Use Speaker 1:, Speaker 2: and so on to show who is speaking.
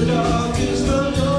Speaker 1: the dark is the dark.